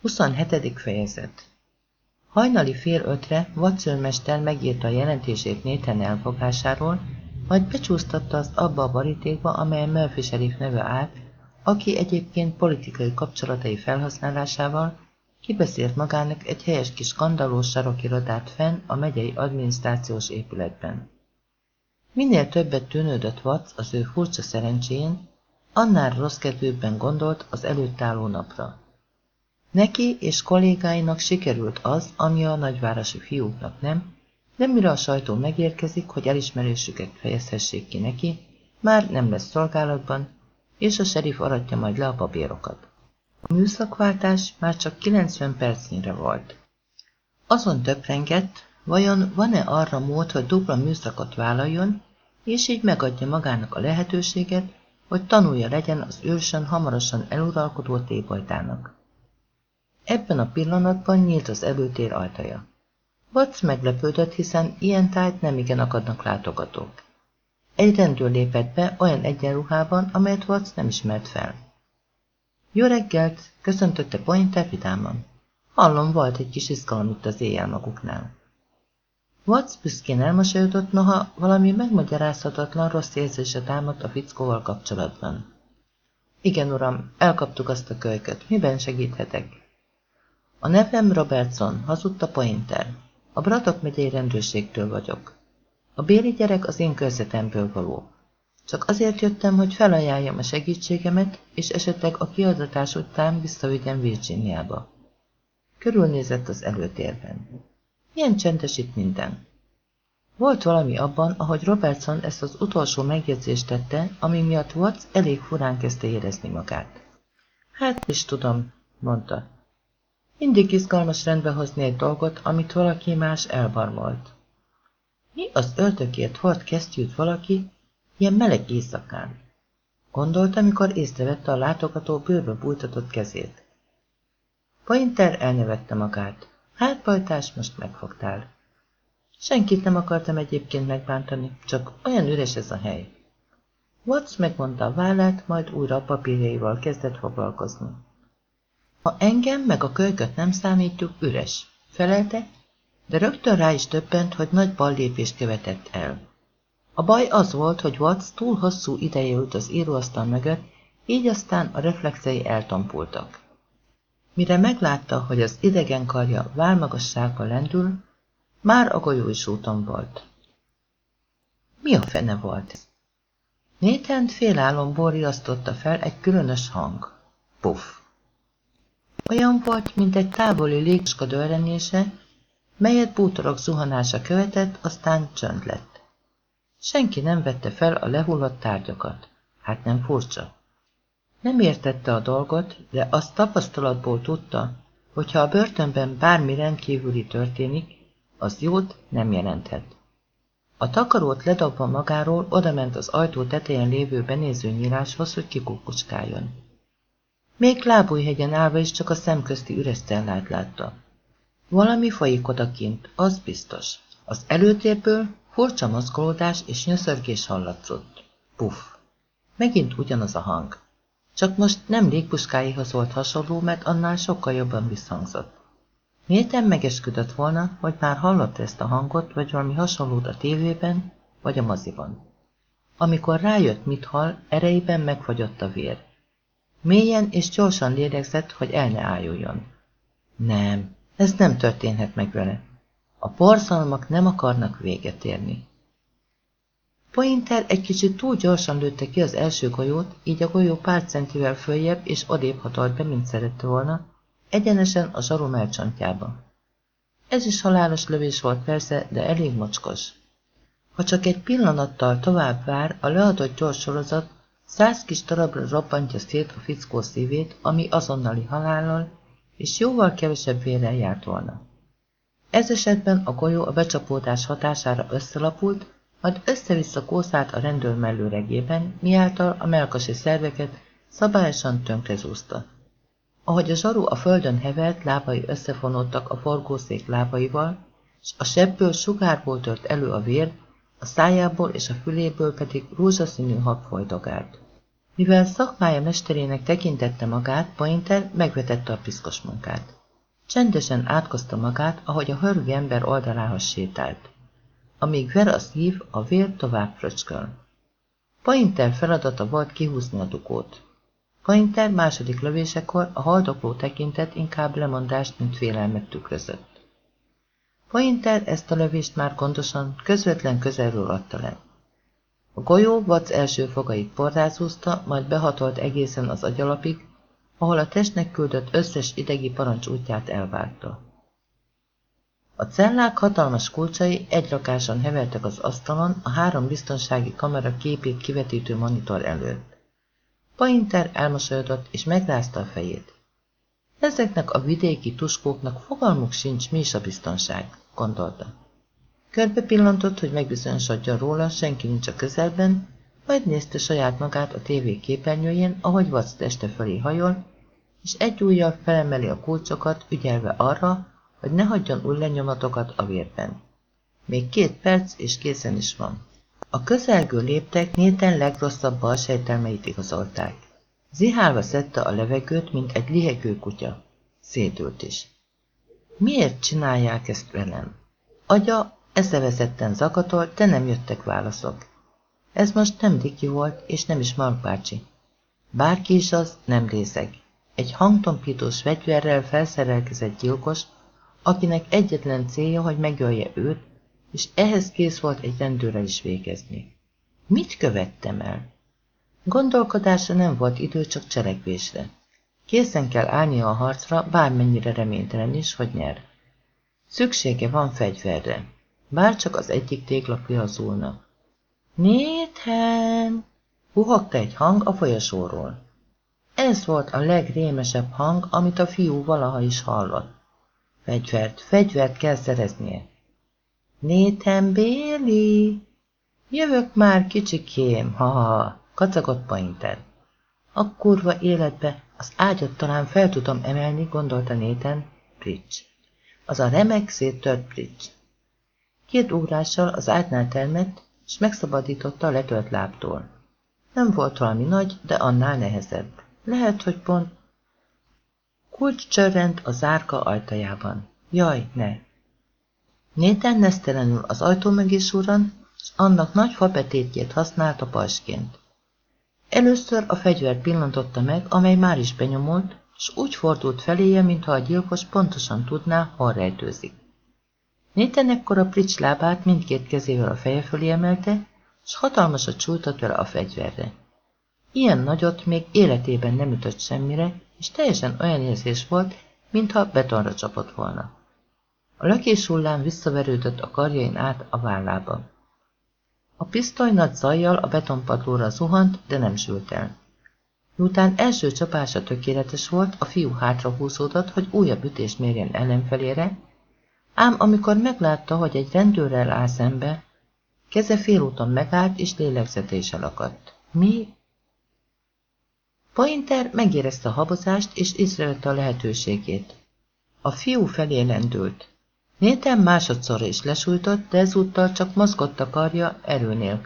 27. fejezet Hajnali fél ötre Watson megírta a jelentését Nathan elfogásáról, majd becsúsztatta azt abba a barítékba, amelyen Murphy sheriff neve állt, aki egyébként politikai kapcsolatai felhasználásával kibeszélt magának egy helyes kis skandalós sarokirodát fenn a megyei adminisztrációs épületben. Minél többet tűnődött Watts az ő furcsa szerencséjén, annál rossz gondolt az előtt álló napra. Neki és kollégáinak sikerült az, ami a nagyvárosi fiúknak nem, de mire a sajtó megérkezik, hogy elismerésüket fejezhessék ki neki, már nem lesz szolgálatban, és a serif aratja majd le a papírokat. A műszakváltás már csak 90 percnyire volt. Azon töprengett, vajon van-e arra mód, hogy dupla műszakot vállaljon, és így megadja magának a lehetőséget, hogy tanulja legyen az őrsön hamarosan eluralkodó tébajtának. Ebben a pillanatban nyílt az előtér ajtaja. Watts meglepődött, hiszen ilyen tájt nem igen akadnak látogatók. Egy rendőr lépett be olyan egyenruhában, amelyet Watts nem ismert fel. Jó reggelt, köszöntötte Pointer vidáman. Hallom, volt egy kis izgalom itt az éjjel maguknál. Watts büszkén elmosolyodott, noha valami megmagyarázhatatlan rossz érzése támadt a fickóval kapcsolatban. Igen, uram, elkaptuk azt a kölyköt. Miben segíthetek? A nevem Robertson, hazudta Pointer. A Bratok megyei rendőrségtől vagyok. A béli gyerek az én körzetemből való. Csak azért jöttem, hogy felajánljam a segítségemet, és esetleg a kiadatás után visszavigyem Virginiába. Körülnézett az előtérben. Milyen csendes itt minden. Volt valami abban, ahogy Robertson ezt az utolsó megjegyzést tette, ami miatt Watts elég furán kezdte érezni magát. Hát is tudom, mondta. Mindig izgalmas rendbe hozni egy dolgot, amit valaki más elbarmolt. Mi az ördögért hord kesztyűt valaki ilyen meleg éjszakán? Gondolta, amikor észrevette a látogató bőrbe bújtatott kezét. Pointer elnevette magát. Hát, pajtás, most megfogtál. Senkit nem akartam egyébként megbántani, csak olyan üres ez a hely. Watts megmondta a vállát, majd újra a papírjaival kezdett foglalkozni. Ha engem meg a kölyköt nem számítjuk, üres, felelte, de rögtön rá is többent, hogy nagy ballépést követett el. A baj az volt, hogy Watts túl hosszú ideje ült az íróasztal mögött, így aztán a reflexei eltompultak. Mire meglátta, hogy az idegen karja válmagassággal lendül, már a golyó is úton volt. Mi a fene volt ez? Nétent félálomból riasztotta fel egy különös hang. Puff! Olyan volt, mint egy távoli légska dörrenése, melyet bútorok zuhanása követett, aztán csönd lett. Senki nem vette fel a lehullott tárgyakat. Hát nem furcsa. Nem értette a dolgot, de azt tapasztalatból tudta, hogy ha a börtönben bármi rendkívüli történik, az jót nem jelenthet. A takarót ledobva magáról odament az ajtó tetején lévő benéző nyíláshoz, hogy kikukucskáljon. Még lábújhegyen állva is csak a szemközti üres cellát látta. Valami folyik odakint, az biztos. Az előtérből furcsa mozgolódás és nyöszörgés hallatszott. Puff! Megint ugyanaz a hang. Csak most nem légbuskáihoz volt hasonló, mert annál sokkal jobban visszhangzott. Mélten megesküdött volna, hogy már hallott ezt a hangot, vagy valami hasonlót a tévében, vagy a maziban. Amikor rájött, mit hall, erejében megfagyott a vér. Mélyen és gyorsan lélegzett, hogy el ne ájuljon. Nem, ez nem történhet meg vele. A borzalmak nem akarnak véget érni. Pointer egy kicsit túl gyorsan lőtte ki az első golyót, így a golyó pár centivel följebb és odébb hatolt be, mint szerette volna, egyenesen a zsaru melcsontjába. Ez is halálos lövés volt persze, de elég mocskos. Ha csak egy pillanattal tovább vár, a leadott gyors sorozat Száz kis darabra robbantja szét a fickó szívét, ami azonnali halállal és jóval kevesebb vérrel járt volna. Ez esetben a golyó a becsapódás hatására összelapult, majd össze-vissza kószált a rendőr mellőregében, miáltal a melkasi szerveket szabályosan tönkrezúzta. Ahogy a zsaru a földön hevert, lábai összefonódtak a forgószék lábaival, és a sebből sugárból tört elő a vér, a szájából és a füléből pedig rózsaszínű hab folytogált. Mivel szakmája mesterének tekintette magát, Pointer megvetette a piszkos munkát. Csendesen átkozta magát, ahogy a hörgő ember oldalához sétált. Amíg Vera szív, a vér tovább fröcsköl. Pointer feladata volt kihúzni a dugót. Pointer második lövésekor a haldokló tekintet inkább lemondást, mint félelmet tükrözött. Pointer ezt a lövést már gondosan, közvetlen közelről adta le. A golyó Vac első fogait porrázúzta, majd behatolt egészen az agyalapig, ahol a testnek küldött összes idegi parancs útját elvágta. A cellák hatalmas kulcsai egyrakáson hevertek az asztalon a három biztonsági kamera képét kivetítő monitor előtt. Painter elmosolyodott és megrázta a fejét. Ezeknek a vidéki tuskóknak fogalmuk sincs, mi is a biztonság, gondolta. Körbe pillantott, hogy megbizonyosodjon róla, senki nincs a közelben, majd nézte saját magát a tévé képernyőjén, ahogy Vac teste felé hajol, és egy ujjal felemeli a kulcsokat, ügyelve arra, hogy ne hagyjon új lenyomatokat a vérben. Még két perc, és készen is van. A közelgő léptek Néten legrosszabb balsejtelmeit igazolták. Zihálva szedte a levegőt, mint egy lihegő kutya. Szédült is. Miért csinálják ezt velem? Agya eszevezetten zakatol, de nem jöttek válaszok. Ez most nem Diki volt, és nem is Mark bácsi. Bárki is az, nem részeg. Egy hangtompítós fegyverrel felszerelkezett gyilkos, akinek egyetlen célja, hogy megölje őt, és ehhez kész volt egy rendőrrel is végezni. Mit követtem el? Gondolkodásra nem volt idő, csak cselekvésre. Készen kell állnia a harcra, bármennyire reménytelen is, hogy nyer. Szüksége van fegyverre. Bár csak az egyik tégla piazulna. Néthen! Huhogta egy hang a folyosóról. Ez volt a legrémesebb hang, amit a fiú valaha is hallott. Fegyvert, fegyvert kell szereznie. Néthen Béli! Jövök már, kicsikém, ha-ha, kacagott Painter. A kurva életbe, az ágyat talán fel tudom emelni, gondolta Néten, Bridge. Az a remek széttört Bridge. Két ugrással az ágynál termett, és megszabadította a letölt lábtól. Nem volt valami nagy, de annál nehezebb. Lehet, hogy pont... Kulcs csörrent a zárka ajtajában. Jaj, ne! Néten nesztelenül az ajtó mögé surran, és annak nagy fapetétjét használta pasként. Először a fegyvert pillantotta meg, amely már is benyomult, és úgy fordult feléje, mintha a gyilkos pontosan tudná, hol rejtőzik. Néten ekkor a prics lábát mindkét kezével a feje fölé emelte, és hatalmasat csújtott vele a fegyverre. Ilyen nagyot még életében nem ütött semmire, és teljesen olyan érzés volt, mintha betonra csapott volna. A lökés hullám visszaverődött a karjain át a vállába. A pisztoly nagy zajjal a betonpadlóra zuhant, de nem sült el. Miután első csapása tökéletes volt, a fiú hátra húzódott, hogy újabb ütést mérjen ellenfelére, ám amikor meglátta, hogy egy rendőrrel áll szembe, keze félúton megállt és lélegzete is elakadt. Mi? Pointer megérezte a habozást és észrevette a lehetőségét. A fiú felé lendült. Néten másodszorra is lesújtott, de ezúttal csak mozgott a karja erő.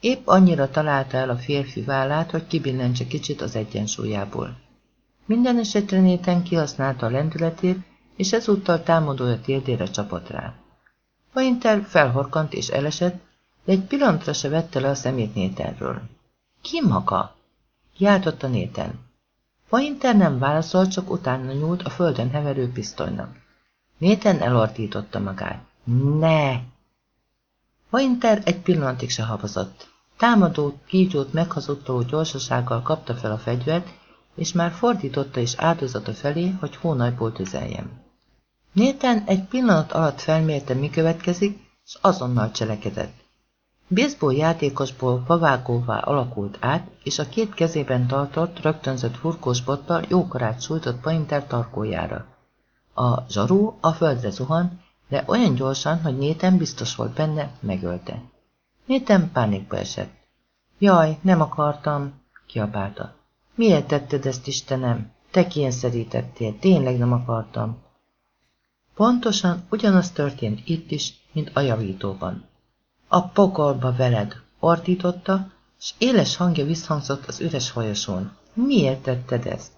Épp annyira találta el a férfi vállát, hogy kibillentse kicsit az egyensúlyából. Minden esetre Néten kihasználta a lendületét, és ezúttal támadója térdére csapott rá. Pointer felhorkant és elesett, de egy pillanatra se vette le a szemét Nétenről. Ki maga? Kiáltotta Néten. Pointer nem válaszolt, csak utána nyúlt a földön heverő pisztolynak. Néten elortította magát. Ne! Pointer egy pillanatig se habozott. Támadó, kígyót meghazudtoló gyorsasággal kapta fel a fegyvert, és már fordította is áldozata felé, hogy hónajból tüzeljen. Néten egy pillanat alatt felmérte, mi következik, és azonnal cselekedett. Baseball játékosból pavágóvá alakult át, és a két kezében tartott, rögtönzött furkós bottal jókorát sújtott Pointer tarkójára. A zsarú a földre zuhan, de olyan gyorsan, hogy Néten biztos volt benne, megölte. Néten pánikba esett. Jaj, nem akartam, kiabálta. Miért tetted ezt, Istenem? Te kényszerítettél, tényleg nem akartam. Pontosan ugyanaz történt itt is, mint a javítóban. A pokolba veled, ordította, és éles hangja visszhangzott az üres folyosón. Miért tetted ezt?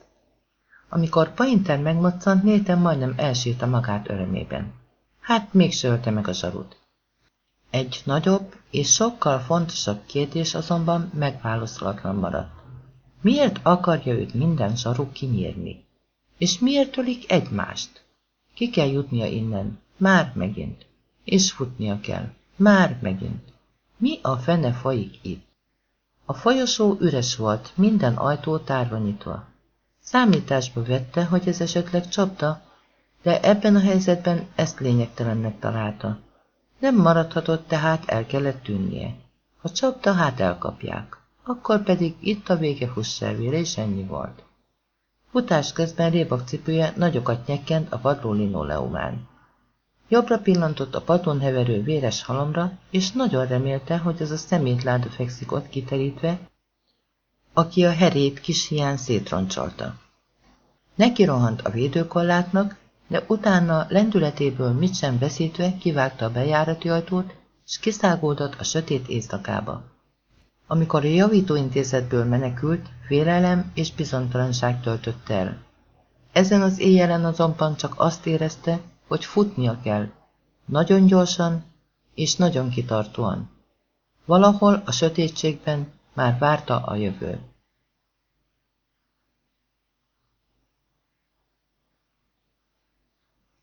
Amikor Painter megmoccant, Nathan majdnem elsírta magát örömében. Hát még sölte meg a zsarut. Egy nagyobb és sokkal fontosabb kérdés azonban megválaszolatlan maradt. Miért akarja őt minden zsaru kinyírni? És miért ölik egymást? Ki kell jutnia innen, már megint. És futnia kell, már megint. Mi a fene folyik itt? A folyosó üres volt, minden ajtó tárva nyitva. Számításba vette, hogy ez esetleg csapda, de ebben a helyzetben ezt lényegtelennek találta. Nem maradhatott, tehát el kellett tűnnie. Ha csapda, hát elkapják. Akkor pedig itt a vége fusszervére, és ennyi volt. Futás közben rébakcipője nagyokat nyekkent a padló linoleumán. Jobbra pillantott a padon heverő véres halomra, és nagyon remélte, hogy az a szemétláda fekszik ott kiterítve, aki a herét kis hián szétroncsolta. Neki rohant a védőkollátnak, de utána lendületéből mit sem veszítve kivágta a bejárati ajtót, és kiszágódott a sötét éjszakába. Amikor a javítóintézetből menekült, félelem és bizonytalanság töltött el. Ezen az éjjelen azonban csak azt érezte, hogy futnia kell. Nagyon gyorsan és nagyon kitartóan. Valahol a sötétségben már várta a jövő.